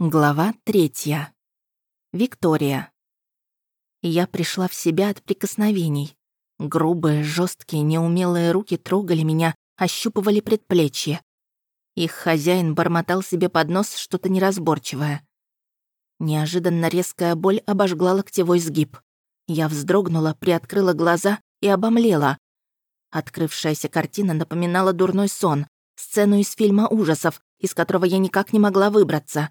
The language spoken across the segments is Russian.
Глава третья. Виктория. Я пришла в себя от прикосновений. Грубые, жесткие, неумелые руки трогали меня, ощупывали предплечье. Их хозяин бормотал себе под нос что-то неразборчивое. Неожиданно резкая боль обожгла локтевой сгиб. Я вздрогнула, приоткрыла глаза и обомлела. Открывшаяся картина напоминала дурной сон, сцену из фильма ужасов, из которого я никак не могла выбраться.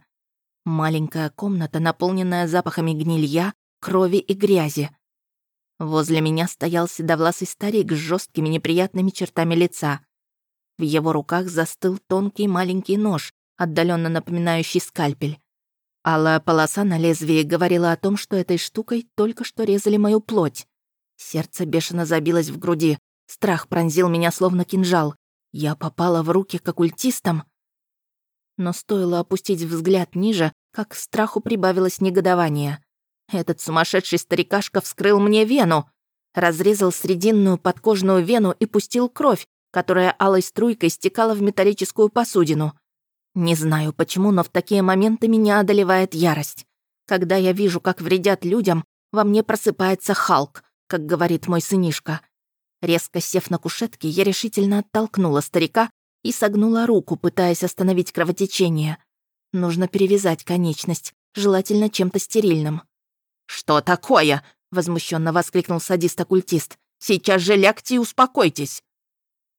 Маленькая комната, наполненная запахами гнилья, крови и грязи. Возле меня стоял седовласый старик с жесткими неприятными чертами лица. В его руках застыл тонкий маленький нож, отдаленно напоминающий скальпель. Алая полоса на лезвии говорила о том, что этой штукой только что резали мою плоть. Сердце бешено забилось в груди. Страх пронзил меня словно кинжал. Я попала в руки к оккультистам но стоило опустить взгляд ниже, как страху прибавилось негодование. Этот сумасшедший старикашка вскрыл мне вену, разрезал срединную подкожную вену и пустил кровь, которая алой струйкой стекала в металлическую посудину. Не знаю почему, но в такие моменты меня одолевает ярость. Когда я вижу, как вредят людям, во мне просыпается Халк, как говорит мой сынишка. Резко сев на кушетке, я решительно оттолкнула старика и согнула руку, пытаясь остановить кровотечение. Нужно перевязать конечность, желательно чем-то стерильным. «Что такое?» — возмущенно воскликнул садист-оккультист. «Сейчас же лягте и успокойтесь».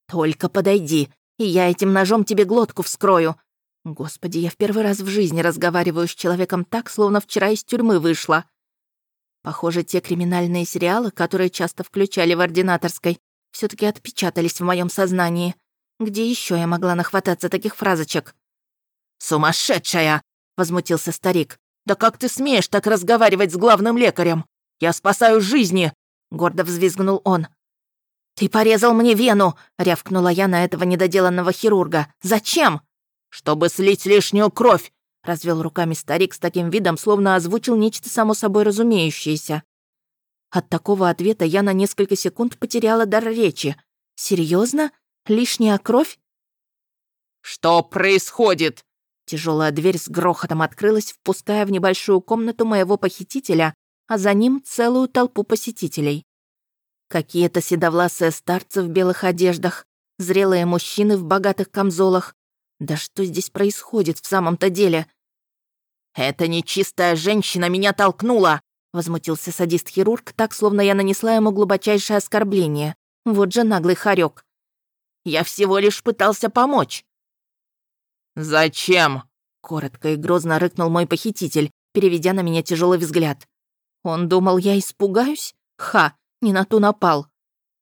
«Только подойди, и я этим ножом тебе глотку вскрою». Господи, я в первый раз в жизни разговариваю с человеком так, словно вчера из тюрьмы вышла. Похоже, те криминальные сериалы, которые часто включали в ординаторской, все таки отпечатались в моем сознании. Где еще я могла нахвататься таких фразочек? «Сумасшедшая!» — возмутился старик. «Да как ты смеешь так разговаривать с главным лекарем? Я спасаю жизни!» — гордо взвизгнул он. «Ты порезал мне вену!» — рявкнула я на этого недоделанного хирурга. «Зачем?» «Чтобы слить лишнюю кровь!» — развел руками старик с таким видом, словно озвучил нечто само собой разумеющееся. От такого ответа я на несколько секунд потеряла дар речи. Серьезно? Лишняя кровь? Что происходит? Тяжелая дверь с грохотом открылась, впуская в небольшую комнату моего похитителя, а за ним целую толпу посетителей. Какие-то седовласые старцы в белых одеждах, зрелые мужчины в богатых камзолах. Да что здесь происходит в самом-то деле? «Эта нечистая женщина меня толкнула!» — возмутился садист-хирург, так, словно я нанесла ему глубочайшее оскорбление. Вот же наглый хорек. Я всего лишь пытался помочь». «Зачем?» — коротко и грозно рыкнул мой похититель, переведя на меня тяжелый взгляд. Он думал, я испугаюсь? Ха, не на ту напал.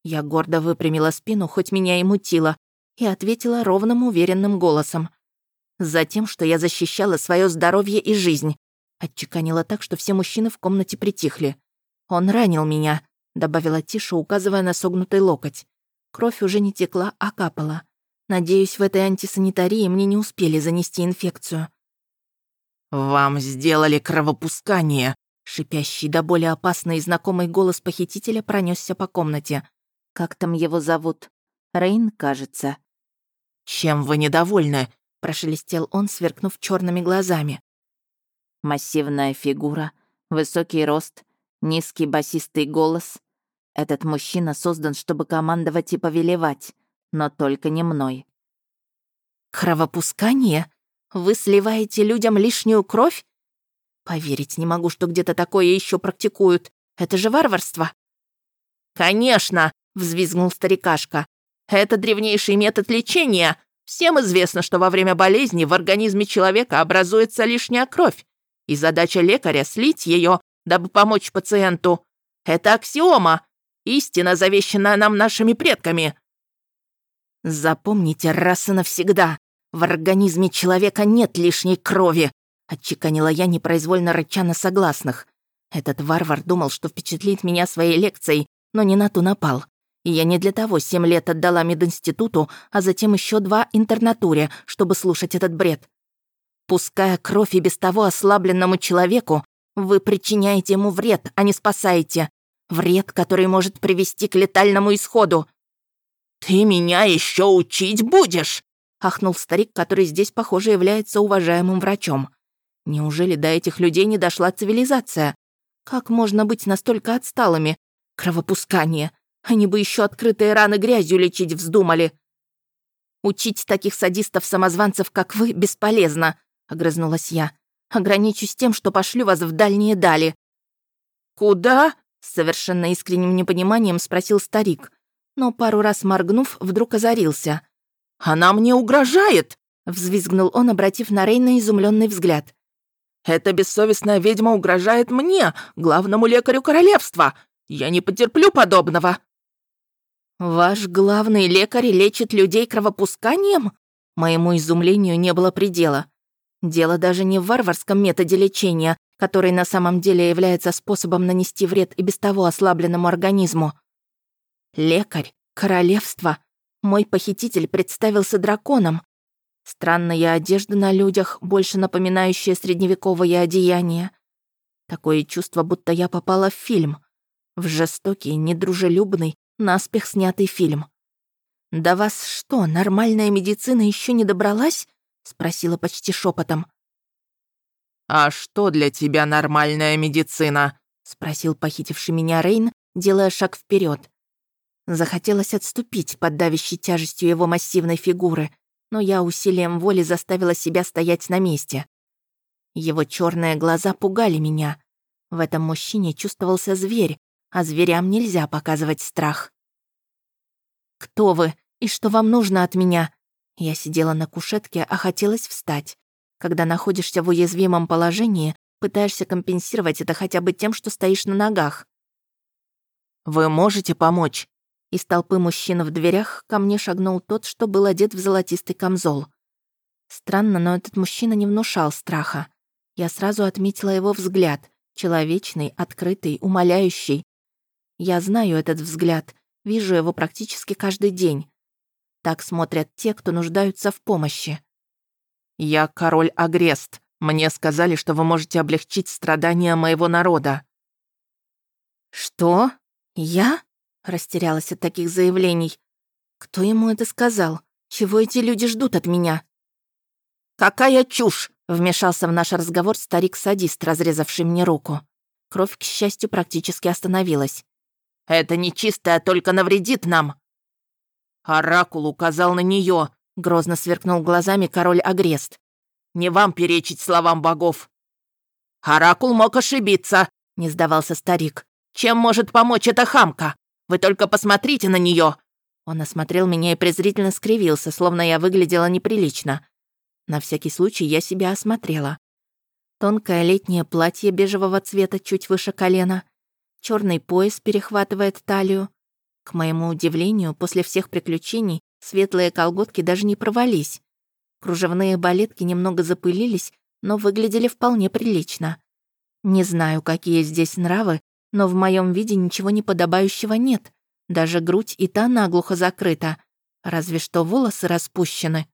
Я гордо выпрямила спину, хоть меня и мутило, и ответила ровным уверенным голосом. Затем, что я защищала свое здоровье и жизнь. Отчеканила так, что все мужчины в комнате притихли. «Он ранил меня», — добавила тише, указывая на согнутый локоть. Кровь уже не текла, а капала. Надеюсь, в этой антисанитарии мне не успели занести инфекцию. «Вам сделали кровопускание», Шипящий до боли опасный и знакомый голос похитителя пронесся по комнате. Как там его зовут? Рейн, кажется. «Чем вы недовольны?» — прошелестел он, сверкнув черными глазами. Массивная фигура, высокий рост, низкий басистый голос, этот мужчина создан, чтобы командовать и повелевать, но только не мной. «Кровопускание? Вы сливаете людям лишнюю кровь? Поверить не могу, что где-то такое еще практикуют. Это же варварство!» «Конечно!» — взвизгнул старикашка. «Это древнейший метод лечения. Всем известно, что во время болезни в организме человека образуется лишняя кровь, и задача лекаря — слить ее, дабы помочь пациенту. Это аксиома, Истина, завещанная нам нашими предками!» «Запомните раз и навсегда, в организме человека нет лишней крови!» Отчеканила я непроизвольно рыча на согласных. Этот варвар думал, что впечатлит меня своей лекцией, но не на ту напал. И я не для того семь лет отдала мединституту, а затем еще два интернатуре, чтобы слушать этот бред. Пуская кровь и без того ослабленному человеку, вы причиняете ему вред, а не спасаете. Вред, который может привести к летальному исходу. «Ты меня еще учить будешь?» — ахнул старик, который здесь, похоже, является уважаемым врачом. Неужели до этих людей не дошла цивилизация? Как можно быть настолько отсталыми? Кровопускание. Они бы еще открытые раны грязью лечить вздумали. Учить таких садистов-самозванцев, как вы, бесполезно, огрызнулась я. Ограничусь тем, что пошлю вас в дальние дали. Куда? С совершенно искренним непониманием спросил старик, но пару раз моргнув, вдруг озарился. «Она мне угрожает!» — взвизгнул он, обратив на Рейна изумленный взгляд. «Эта бессовестная ведьма угрожает мне, главному лекарю королевства! Я не потерплю подобного!» «Ваш главный лекарь лечит людей кровопусканием?» Моему изумлению не было предела. Дело даже не в варварском методе лечения, который на самом деле является способом нанести вред и без того ослабленному организму. Лекарь, королевство. Мой похититель представился драконом. Странная одежда на людях, больше напоминающая средневековое одеяние. Такое чувство, будто я попала в фильм. В жестокий, недружелюбный, наспех снятый фильм. «Да вас что, нормальная медицина еще не добралась?» — спросила почти шепотом. «А что для тебя нормальная медицина?» — спросил похитивший меня Рейн, делая шаг вперед. Захотелось отступить под давящей тяжестью его массивной фигуры, но я усилием воли заставила себя стоять на месте. Его черные глаза пугали меня. В этом мужчине чувствовался зверь, а зверям нельзя показывать страх. «Кто вы? И что вам нужно от меня?» Я сидела на кушетке, а хотелось встать. Когда находишься в уязвимом положении, пытаешься компенсировать это хотя бы тем, что стоишь на ногах. «Вы можете помочь?» Из толпы мужчин в дверях ко мне шагнул тот, что был одет в золотистый камзол. Странно, но этот мужчина не внушал страха. Я сразу отметила его взгляд. Человечный, открытый, умоляющий. Я знаю этот взгляд, вижу его практически каждый день. Так смотрят те, кто нуждаются в помощи. «Я король Агрест. Мне сказали, что вы можете облегчить страдания моего народа». «Что? Я?» — растерялась от таких заявлений. «Кто ему это сказал? Чего эти люди ждут от меня?» «Какая чушь!» — вмешался в наш разговор старик-садист, разрезавший мне руку. Кровь, к счастью, практически остановилась. «Это нечистое только навредит нам!» Оракул указал на нее, Грозно сверкнул глазами король Агрест. «Не вам перечить словам богов!» «Оракул мог ошибиться!» — не сдавался старик. «Чем может помочь эта хамка? Вы только посмотрите на нее!» Он осмотрел меня и презрительно скривился, словно я выглядела неприлично. На всякий случай я себя осмотрела. Тонкое летнее платье бежевого цвета чуть выше колена. черный пояс перехватывает талию. К моему удивлению, после всех приключений Светлые колготки даже не провались. Кружевные балетки немного запылились, но выглядели вполне прилично. Не знаю, какие здесь нравы, но в моем виде ничего неподобающего нет. Даже грудь и та наглухо закрыта. Разве что волосы распущены.